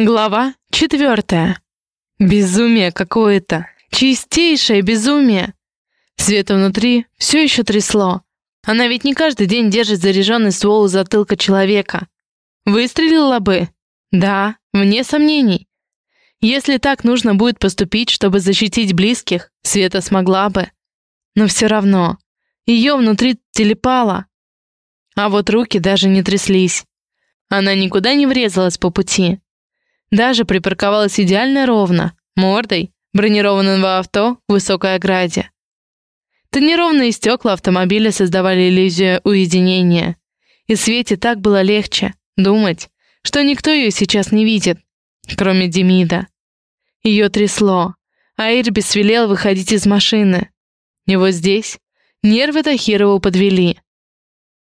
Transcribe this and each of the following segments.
Глава четвертая. Безумие какое-то. Чистейшее безумие. Света внутри все еще трясло. Она ведь не каждый день держит заряженный ствол у затылка человека. Выстрелила бы? Да, вне сомнений. Если так нужно будет поступить, чтобы защитить близких, Света смогла бы. Но все равно. Ее внутри телепало. А вот руки даже не тряслись. Она никуда не врезалась по пути. Даже припарковалась идеально ровно, мордой, бронированного авто к высокой ограде. Тонированные стекла автомобиля создавали иллюзию уединения. И Свете так было легче думать, что никто ее сейчас не видит, кроме Демида. Ее трясло, а Ирбис велел выходить из машины. И вот здесь нервы Тахирову подвели.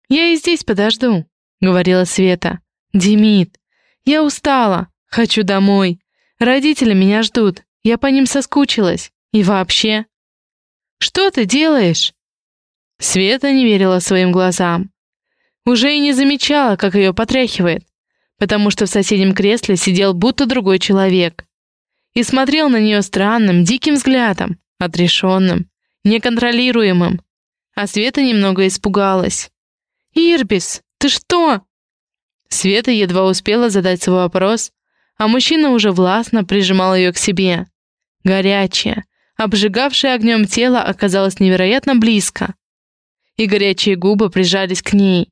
«Я и здесь подожду», — говорила Света. «Демид, я устала, Хочу домой. Родители меня ждут. Я по ним соскучилась. И вообще... Что ты делаешь? Света не верила своим глазам. Уже и не замечала, как ее потряхивает, потому что в соседнем кресле сидел будто другой человек. И смотрел на нее странным, диким взглядом, отрешенным, неконтролируемым. А Света немного испугалась. «Ирбис, ты что?» Света едва успела задать свой вопрос, а мужчина уже властно прижимал ее к себе. Горячее, обжигавшее огнем тело оказалось невероятно близко. И горячие губы прижались к ней.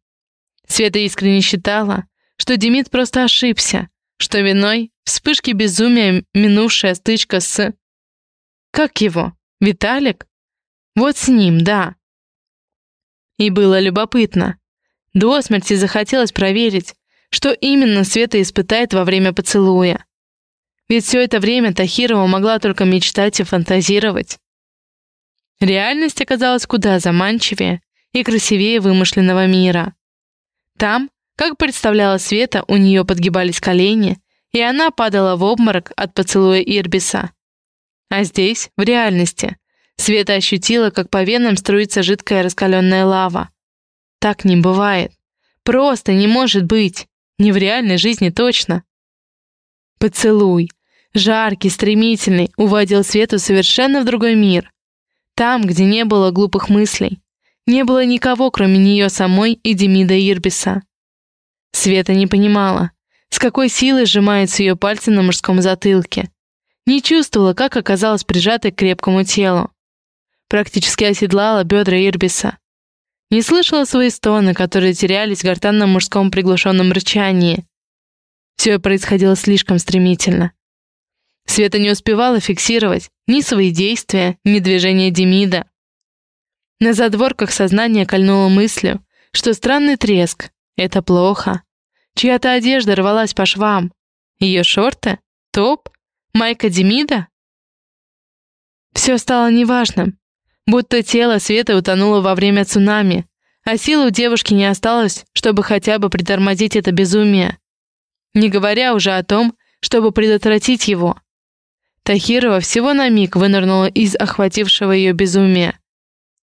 Света искренне считала, что Демид просто ошибся, что виной вспышки безумия минувшая стычка с... Как его? Виталик? Вот с ним, да. И было любопытно. До смерти захотелось проверить, что именно Света испытает во время поцелуя. Ведь все это время Тахирова могла только мечтать и фантазировать. Реальность оказалась куда заманчивее и красивее вымышленного мира. Там, как представляла Света, у нее подгибались колени, и она падала в обморок от поцелуя Ирбиса. А здесь, в реальности, Света ощутила, как по венам струится жидкая раскаленная лава. Так не бывает. Просто не может быть. Не в реальной жизни точно. Поцелуй, жаркий, стремительный, уводил Свету совершенно в другой мир. Там, где не было глупых мыслей. Не было никого, кроме нее самой и Демида Ирбиса. Света не понимала, с какой силой сжимаются ее пальцы на мужском затылке. Не чувствовала, как оказалась прижатой к крепкому телу. Практически оседлала бедра Ирбиса. Не слышала свои стоны, которые терялись в гортанном мужском приглушенном рычании. Все происходило слишком стремительно. Света не успевала фиксировать ни свои действия, ни движения Демида. На задворках сознания кольнуло мыслью, что странный треск — это плохо. Чья-то одежда рвалась по швам. Ее шорты? Топ? Майка Демида? Все стало неважным. Будто тело Светы утонуло во время цунами, а сил у девушки не осталось, чтобы хотя бы притормозить это безумие. Не говоря уже о том, чтобы предотвратить его. Тахирова всего на миг вынырнула из охватившего ее безумия.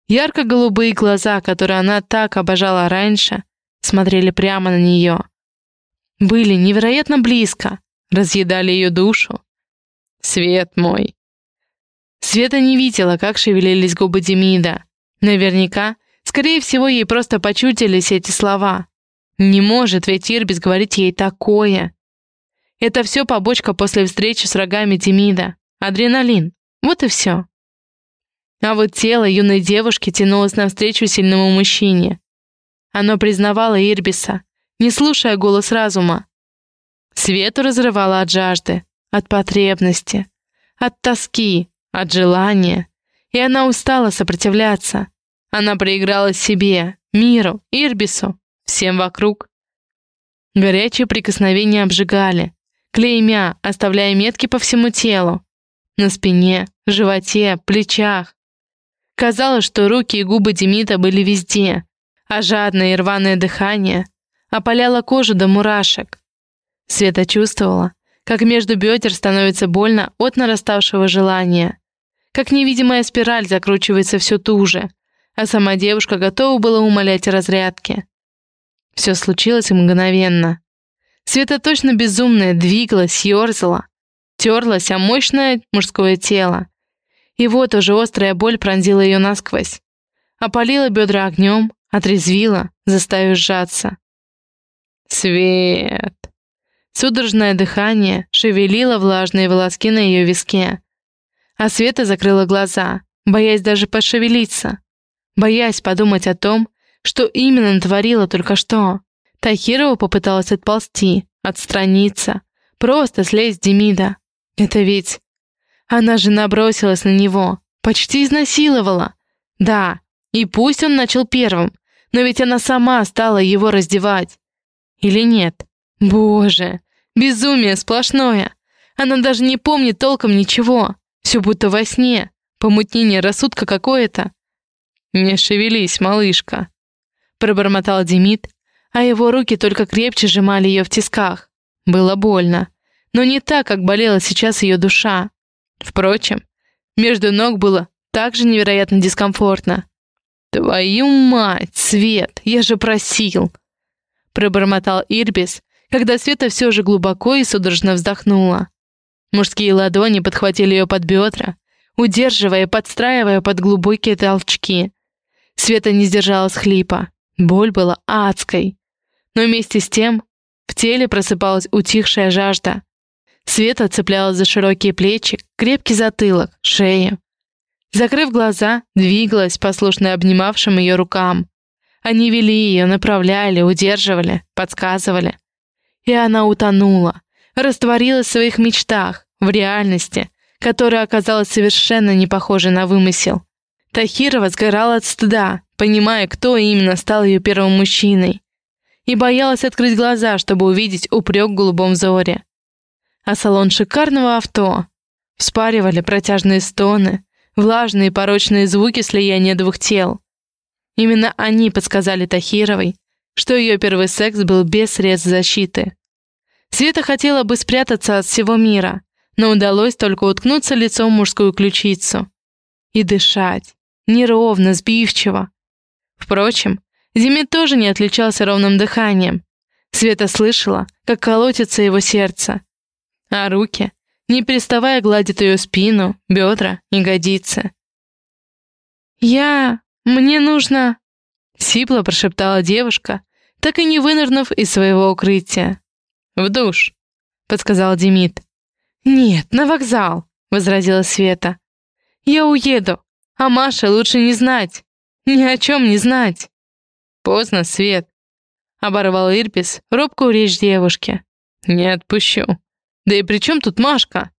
Ярко-голубые глаза, которые она так обожала раньше, смотрели прямо на нее. Были невероятно близко, разъедали ее душу. «Свет мой!» Света не видела, как шевелились губы Демида. Наверняка, скорее всего, ей просто почудились эти слова. Не может ведь Ирбис говорить ей такое. Это все побочка после встречи с рогами Демида. Адреналин. Вот и все. А вот тело юной девушки тянулось навстречу сильному мужчине. Оно признавало Ирбиса, не слушая голос разума. Свету разрывало от жажды, от потребности, от тоски, от желания. И она устала сопротивляться. Она проиграла себе, миру, Ирбису, всем вокруг. Горячие прикосновения обжигали, клеймя, оставляя метки по всему телу. На спине, животе, плечах. Казалось, что руки и губы Демита были везде, а жадное и рваное дыхание опаляло кожу до мурашек. Света чувствовала, как между бедер становится больно от нараставшего желания как невидимая спираль закручивается все туже, а сама девушка готова была умолять о разрядке. Все случилось мгновенно. Света точно безумная, двигалась, ерзала, терлась о мощное мужское тело. И вот уже острая боль пронзила ее насквозь. Опалила бедра огнем, отрезвила, заставив сжаться. «Свет!» Судорожное дыхание шевелило влажные волоски на ее виске. А Света закрыла глаза, боясь даже пошевелиться, боясь подумать о том, что именно натворила только что. Тахирова попыталась отползти, отстраниться, просто слезть с Демида. Это ведь... Она же набросилась на него, почти изнасиловала. Да, и пусть он начал первым, но ведь она сама стала его раздевать. Или нет? Боже, безумие сплошное. Она даже не помнит толком ничего. Все будто во сне. Помутнение рассудка какое-то. «Не шевелись, малышка», — пробормотал Демид, а его руки только крепче сжимали ее в тисках. Было больно, но не так, как болела сейчас ее душа. Впрочем, между ног было так же невероятно дискомфортно. «Твою мать, Свет, я же просил!» Пробормотал Ирбис, когда Света все же глубоко и судорожно вздохнула. Мужские ладони подхватили ее под бедра, удерживая и подстраивая под глубокие толчки. Света не сдержала схлипа. Боль была адской. Но вместе с тем в теле просыпалась утихшая жажда. Света цеплялась за широкие плечи, крепкий затылок, шею. Закрыв глаза, двигалась, послушно обнимавшим ее рукам. Они вели ее, направляли, удерживали, подсказывали. И она утонула, растворилась в своих мечтах, в реальности, которая оказалась совершенно не похожей на вымысел. Тахирова сгорала от стыда, понимая, кто именно стал ее первым мужчиной. И боялась открыть глаза, чтобы увидеть упрек в голубом взоре. А салон шикарного авто. Вспаривали протяжные стоны, влажные порочные звуки слияния двух тел. Именно они подсказали Тахировой, что ее первый секс был без средств защиты. Света хотела бы спрятаться от всего мира, но удалось только уткнуться лицом в мужскую ключицу. И дышать. Неровно, сбивчиво. Впрочем, Демид тоже не отличался ровным дыханием. Света слышала, как колотится его сердце. А руки не переставая гладит ее спину, бедра, ягодицы. «Я... мне нужно...» — сипло прошептала девушка, так и не вынырнув из своего укрытия. «В душ», — подсказал Демид. «Нет, на вокзал», — возразила Света. «Я уеду, а Маше лучше не знать, ни о чем не знать». «Поздно, Свет», — оборвал Ирпис робкую речь девушки. «Не отпущу». Да и при чем тут Машка?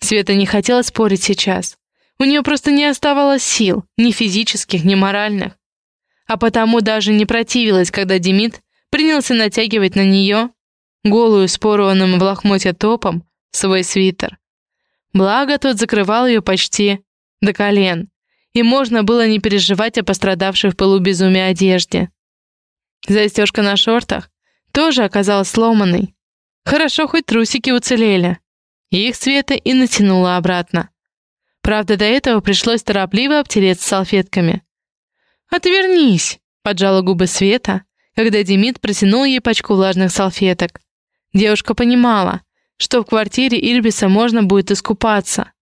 Света не хотела спорить сейчас. У нее просто не оставалось сил, ни физических, ни моральных. А потому даже не противилась, когда Демид принялся натягивать на нее, голую с порванным в лохмотья топом, свой свитер. Благо, тот закрывал ее почти до колен, и можно было не переживать о пострадавшей в пылу безумия одежде. Застежка на шортах тоже оказалась сломанной, Хорошо, хоть трусики уцелели. Их Света и натянула обратно. Правда, до этого пришлось торопливо обтереться салфетками. «Отвернись!» — поджала губы Света, когда Демид протянул ей пачку влажных салфеток. Девушка понимала, что в квартире Ирбиса можно будет искупаться.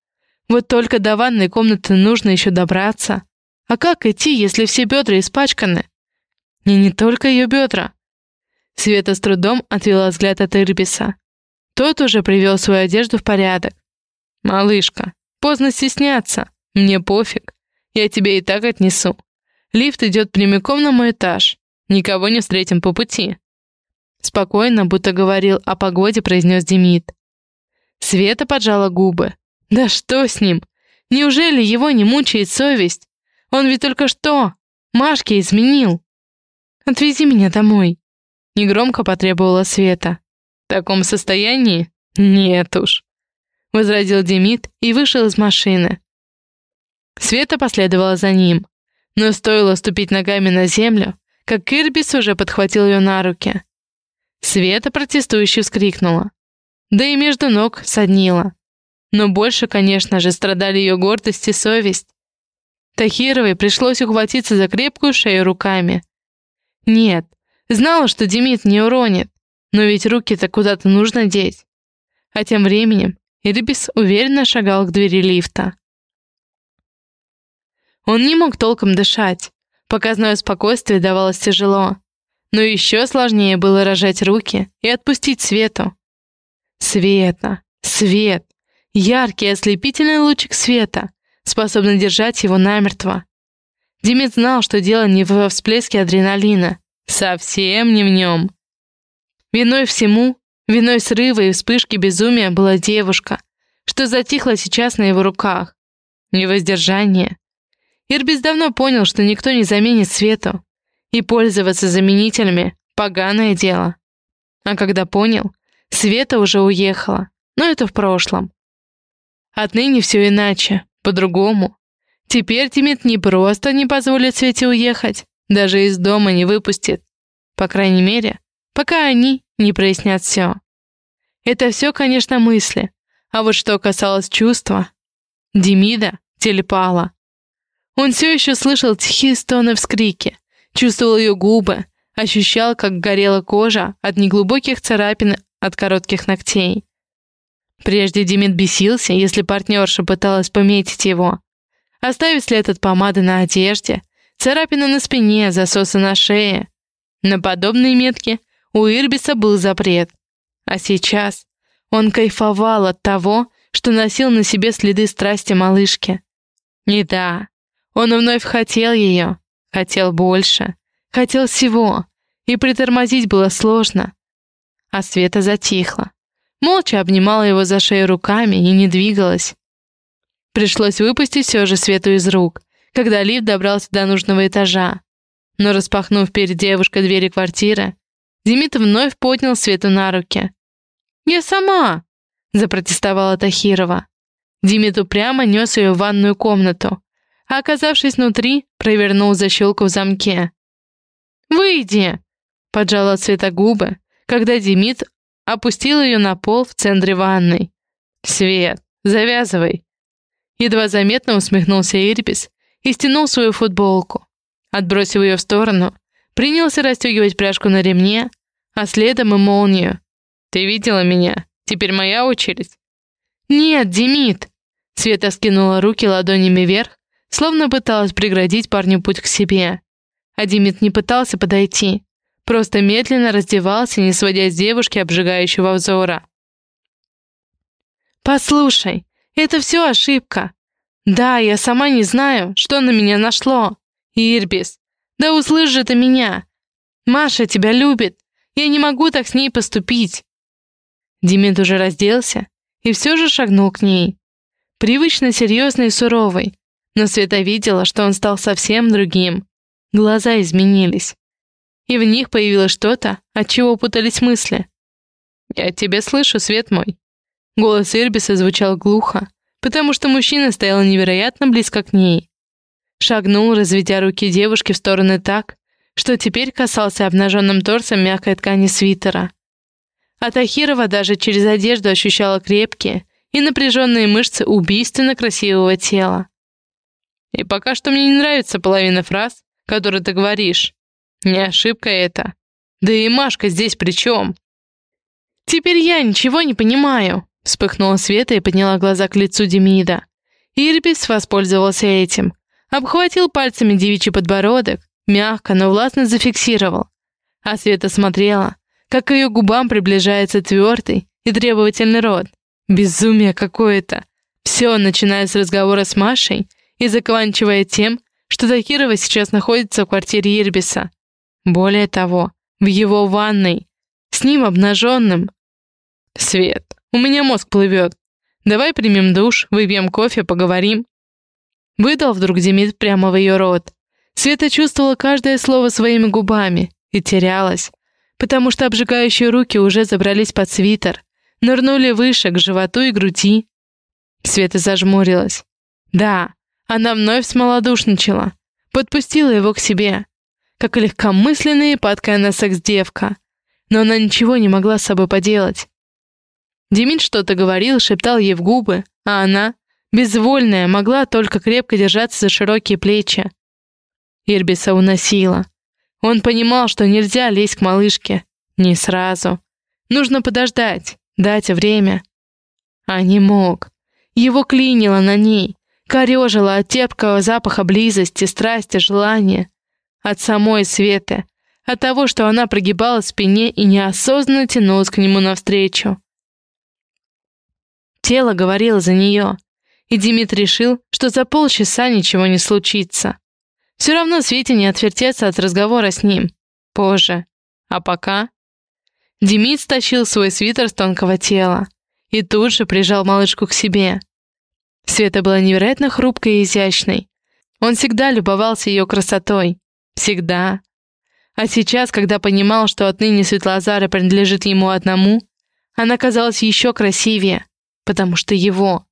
Вот только до ванной комнаты нужно еще добраться. А как идти, если все бедра испачканы? И не только ее бедра. Света с трудом отвела взгляд от Ирбиса. Тот уже привел свою одежду в порядок. «Малышка, поздно стесняться. Мне пофиг. Я тебе и так отнесу. Лифт идет прямиком на мой этаж. Никого не встретим по пути». Спокойно, будто говорил о погоде, произнес Демид. Света поджала губы. «Да что с ним? Неужели его не мучает совесть? Он ведь только что Машке изменил. Отвези меня домой». Негромко потребовала Света. В таком состоянии? Нет уж. Возразил Демид и вышел из машины. Света последовала за ним. Но стоило ступить ногами на землю, как Кирбис уже подхватил ее на руки. Света протестующе вскрикнула. Да и между ног соднила. Но больше, конечно же, страдали ее гордость и совесть. Тахировой пришлось ухватиться за крепкую шею руками. Нет, Знала, что Демид не уронит. Но ведь руки-то куда-то нужно деть. А тем временем Ирбис уверенно шагал к двери лифта. Он не мог толком дышать. Показное спокойствие давалось тяжело. Но еще сложнее было рожать руки и отпустить Свету. Света, свет, яркий ослепительный лучик света, способный держать его намертво. Димит знал, что дело не во всплеске адреналина. Совсем не в нем. Виной всему, виной срыва и вспышки безумия была девушка, что затихла сейчас на его руках. И воздержание. Ирбис давно понял, что никто не заменит свету, и пользоваться заменителями — поганое дело. А когда понял, Света уже уехала, но это в прошлом. Отныне все иначе, по-другому. Теперь Тимит не просто не позволит Свете уехать, даже из дома не выпустит. По крайней мере, пока они не прояснят все. Это все, конечно, мысли. А вот что касалось чувства, Демида телепала. Он все еще слышал тихие стоны вскрики, чувствовал ее губы, ощущал, как горела кожа от неглубоких царапин от коротких ногтей. Прежде Демид бесился, если партнерша пыталась пометить его. Оставить след от помады на одежде, царапины на спине, засосы на шее. На подобные метки у Ирбиса был запрет. А сейчас он кайфовал от того, что носил на себе следы страсти малышки. И да, он вновь хотел ее, хотел больше, хотел всего, и притормозить было сложно. А Света затихла. Молча обнимала его за шею руками и не двигалась. Пришлось выпустить все же Свету из рук, когда лифт добрался до нужного этажа. Но распахнув перед девушкой двери квартиры, Демид вновь поднял Свету на руки. «Я сама!» — запротестовала Тахирова. Демид упрямо нес ее в ванную комнату, а, оказавшись внутри, провернул защелку в замке. «Выйди!» — поджала Света губы, когда Демид опустил ее на пол в центре ванной. «Свет, завязывай!» Едва заметно усмехнулся Ирбис и стянул свою футболку. Отбросив ее в сторону, принялся расстегивать пряжку на ремне, а следом и молнию. «Ты видела меня? Теперь моя очередь?» «Нет, Демид!» Света скинула руки ладонями вверх, словно пыталась преградить парню путь к себе. А Демид не пытался подойти, просто медленно раздевался, не сводя с девушки обжигающего взора. «Послушай, это все ошибка. Да, я сама не знаю, что на меня нашло. Ирбис, да услышь же ты меня. Маша тебя любит. Я не могу так с ней поступить». Демид уже разделся и все же шагнул к ней. Привычно серьезный и суровый, но Света видела, что он стал совсем другим. Глаза изменились и в них появилось что-то, от чего путались мысли. «Я тебя слышу, свет мой». Голос Ирбиса звучал глухо, потому что мужчина стоял невероятно близко к ней. Шагнул, разведя руки девушки в стороны так, что теперь касался обнаженным торсом мягкой ткани свитера. А Тахирова даже через одежду ощущала крепкие и напряженные мышцы убийственно красивого тела. «И пока что мне не нравится половина фраз, которые ты говоришь. Не ошибка это. Да и Машка здесь при чем? Теперь я ничего не понимаю. Вспыхнула Света и подняла глаза к лицу Демида. Ирбис воспользовался этим. Обхватил пальцами девичий подбородок, мягко, но властно зафиксировал. А Света смотрела, как к ее губам приближается твердый и требовательный рот. Безумие какое-то. Все, начиная с разговора с Машей и заканчивая тем, что Такирова сейчас находится в квартире Ирбиса. Более того, в его ванной, с ним обнаженным. Свет, у меня мозг плывет. Давай примем душ, выпьем кофе, поговорим. Выдал вдруг Демид прямо в ее рот. Света чувствовала каждое слово своими губами и терялась, потому что обжигающие руки уже забрались под свитер, нырнули выше, к животу и груди. Света зажмурилась. Да, она вновь смолодушничала, подпустила его к себе, как легкомысленная и падкая на секс девка. Но она ничего не могла с собой поделать. Демид что-то говорил, шептал ей в губы, а она, безвольная, могла только крепко держаться за широкие плечи. Ирбиса уносила. Он понимал, что нельзя лезть к малышке. Не сразу. Нужно подождать, дать время. А не мог. Его клинило на ней, корежило от терпкого запаха близости, страсти, желания. От самой Светы, от того, что она прогибала в спине и неосознанно тянулась к нему навстречу. Тело говорило за нее, и Димит решил, что за полчаса ничего не случится. Все равно Свете не отвертеться от разговора с ним. Позже. А пока... Демид стащил свой свитер с тонкого тела и тут же прижал малышку к себе. Света была невероятно хрупкой и изящной. Он всегда любовался ее красотой. Всегда. А сейчас, когда понимал, что отныне Светлозара принадлежит ему одному, она казалась еще красивее, потому что его.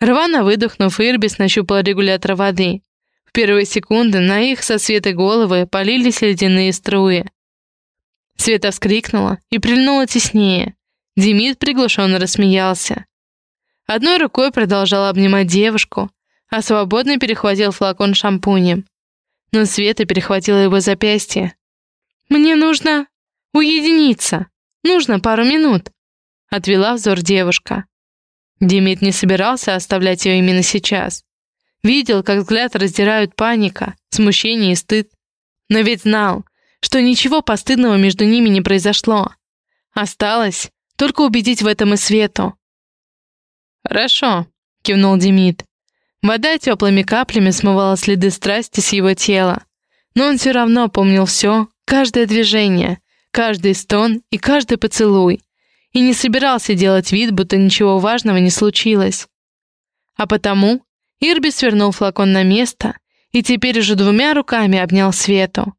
Рвано выдохнув, Ирбис нащупал регулятор воды. В первые секунды на их со Светой головы полились ледяные струи. Света вскрикнула и прильнула теснее. Демид приглушенно рассмеялся. Одной рукой продолжал обнимать девушку, а свободно перехватил флакон шампунем. Но Света перехватила его запястье. «Мне нужно уединиться. Нужно пару минут», — отвела взор девушка. Демид не собирался оставлять ее именно сейчас. Видел, как взгляд раздирают паника, смущение и стыд. Но ведь знал, что ничего постыдного между ними не произошло. Осталось только убедить в этом и Свету. «Хорошо», — кивнул Демид. Вода теплыми каплями смывала следы страсти с его тела. Но он все равно помнил все, каждое движение, каждый стон и каждый поцелуй. И не собирался делать вид, будто ничего важного не случилось. А потому Ирби свернул флакон на место и теперь уже двумя руками обнял Свету.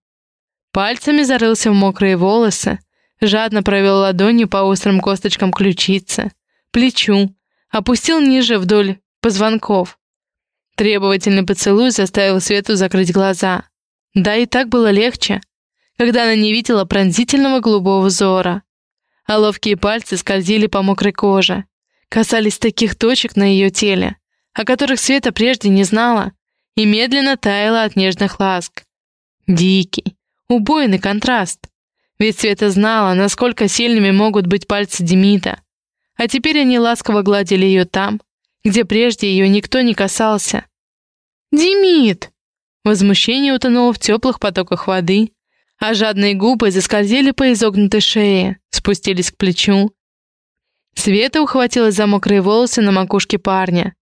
Пальцами зарылся в мокрые волосы, жадно провел ладонью по острым косточкам ключицы, плечу, опустил ниже вдоль позвонков. Требовательный поцелуй заставил Свету закрыть глаза. Да и так было легче, когда она не видела пронзительного голубого взора. А ловкие пальцы скользили по мокрой коже, касались таких точек на ее теле, о которых Света прежде не знала, и медленно таяла от нежных ласк. Дикий, Убойный контраст. Ведь Света знала, насколько сильными могут быть пальцы Демита. А теперь они ласково гладили ее там, где прежде ее никто не касался. «Демид!» Возмущение утонуло в теплых потоках воды, а жадные губы заскользили по изогнутой шее, спустились к плечу. Света ухватилась за мокрые волосы на макушке парня.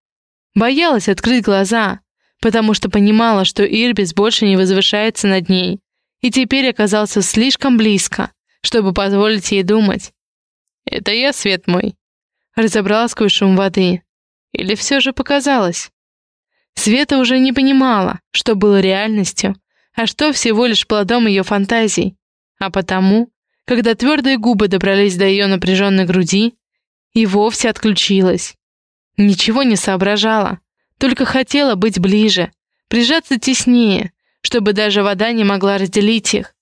Боялась открыть глаза, потому что понимала, что Ирбис больше не возвышается над ней, и теперь оказался слишком близко, чтобы позволить ей думать. «Это я, свет мой», — разобрала сквозь шум воды. Или все же показалось? Света уже не понимала, что было реальностью, а что всего лишь плодом ее фантазий. А потому, когда твердые губы добрались до ее напряженной груди, и вовсе отключилась. Ничего не соображала, только хотела быть ближе, прижаться теснее, чтобы даже вода не могла разделить их.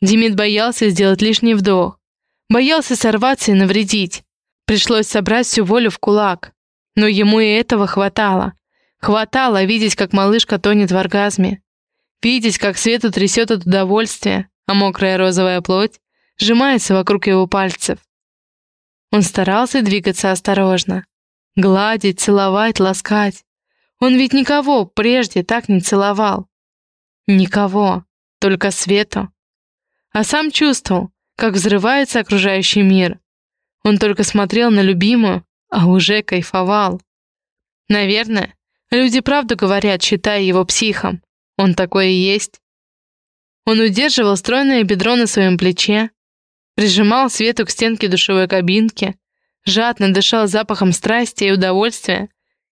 Демид боялся сделать лишний вдох, боялся сорваться и навредить. Пришлось собрать всю волю в кулак. Но ему и этого хватало. Хватало видеть, как малышка тонет в оргазме. Видеть, как Свету трясет от удовольствия, а мокрая розовая плоть сжимается вокруг его пальцев. Он старался двигаться осторожно. Гладить, целовать, ласкать. Он ведь никого прежде так не целовал. Никого, только свету. А сам чувствовал, как взрывается окружающий мир. Он только смотрел на любимую, а уже кайфовал. Наверное, люди правду говорят, считая его психом. Он такой и есть. Он удерживал стройное бедро на своем плече, прижимал Свету к стенке душевой кабинки, жадно дышал запахом страсти и удовольствия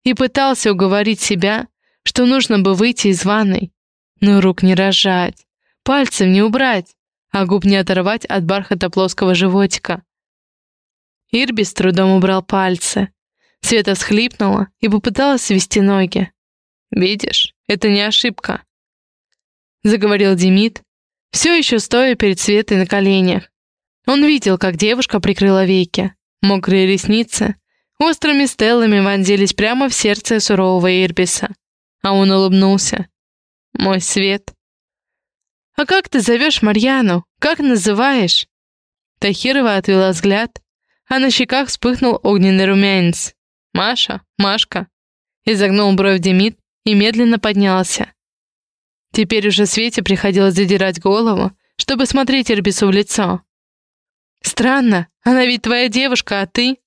и пытался уговорить себя, что нужно бы выйти из ванной, но рук не рожать, пальцев не убрать, а губ не оторвать от бархата плоского животика. Ирби с трудом убрал пальцы. Света всхлипнула и попыталась свести ноги. «Видишь, это не ошибка», — заговорил Демид, все еще стоя перед Светой на коленях. Он видел, как девушка прикрыла веки. Мокрые ресницы острыми стеллами вонзились прямо в сердце сурового Ирбиса. А он улыбнулся мой свет. «А как ты зовешь Марьяну? Как называешь?» Тахирова отвела взгляд, а на щеках вспыхнул огненный румянец. «Маша, Машка!» Изогнул бровь Демид и медленно поднялся. Теперь уже Свете приходилось задирать голову, чтобы смотреть Ирбису в лицо. «Странно, она ведь твоя девушка, а ты...»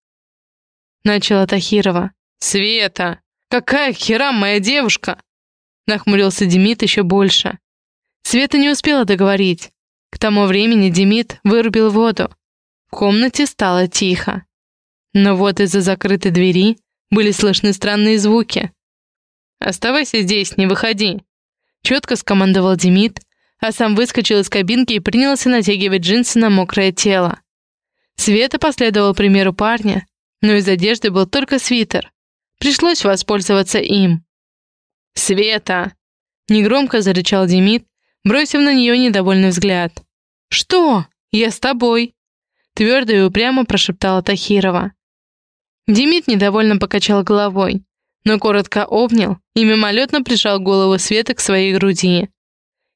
Начала Тахирова. «Света, какая хера моя девушка?» Нахмурился Демид еще больше. Света не успела договорить. К тому времени Демид вырубил воду. В комнате стало тихо. Но вот из-за закрытой двери были слышны странные звуки. «Оставайся здесь, не выходи», — четко скомандовал Демид, а сам выскочил из кабинки и принялся натягивать джинсы на мокрое тело. Света последовал примеру парня, но из одежды был только свитер. Пришлось воспользоваться им. «Света!» — негромко зарычал Демид, бросив на нее недовольный взгляд. «Что? Я с тобой!» — твердо и упрямо прошептала Тахирова. Демид недовольно покачал головой, но коротко обнял и мимолетно прижал голову Светы к своей груди.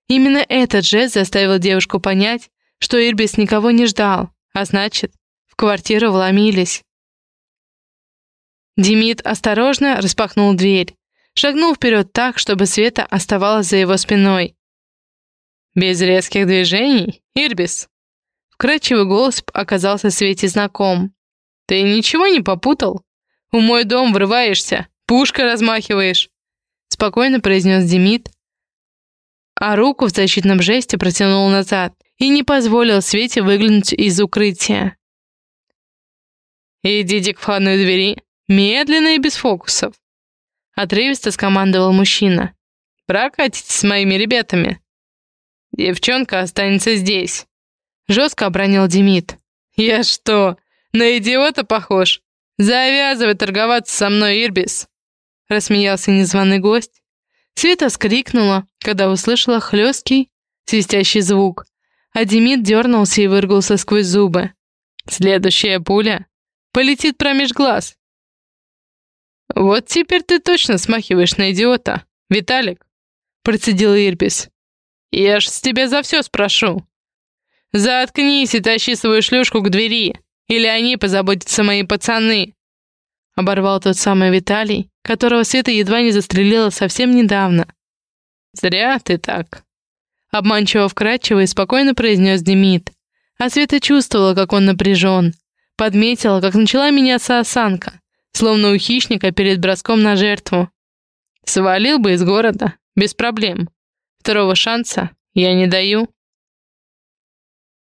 Именно этот жест заставил девушку понять, что Ирбис никого не ждал, а значит, в квартиру вломились. Демид осторожно распахнул дверь, шагнул вперед так, чтобы Света оставалась за его спиной. «Без резких движений, Ирбис?» Вкрадчивый голос оказался Свете знаком. «Ты ничего не попутал? В мой дом врываешься, пушкой размахиваешь!» Спокойно произнес Демид, а руку в защитном жесте протянул назад и не позволил Свете выглянуть из укрытия. «Идите к входной двери, медленно и без фокусов», — отрывисто скомандовал мужчина. «Прокатитесь с моими ребятами. Девчонка останется здесь», — жестко обронил Демид. «Я что, на идиота похож? Завязывай торговаться со мной, Ирбис!» Рассмеялся незваный гость. Света скрикнула, когда услышала хлесткий, свистящий звук, а Демид дернулся и выргался сквозь зубы. «Следующая пуля полетит промеж глаз!» «Вот теперь ты точно смахиваешь на идиота, Виталик!» процедил Ирбис. «Я ж с тебя за все спрошу!» «Заткнись и тащи свою шлюшку к двери!» Или они позаботятся мои пацаны!» Оборвал тот самый Виталий, которого Света едва не застрелила совсем недавно. «Зря ты так!» Обманчиво вкрадчиво и спокойно произнес Демид. А Света чувствовала, как он напряжен. Подметила, как начала меняться осанка, словно у хищника перед броском на жертву. Свалил бы из города, без проблем. Второго шанса я не даю.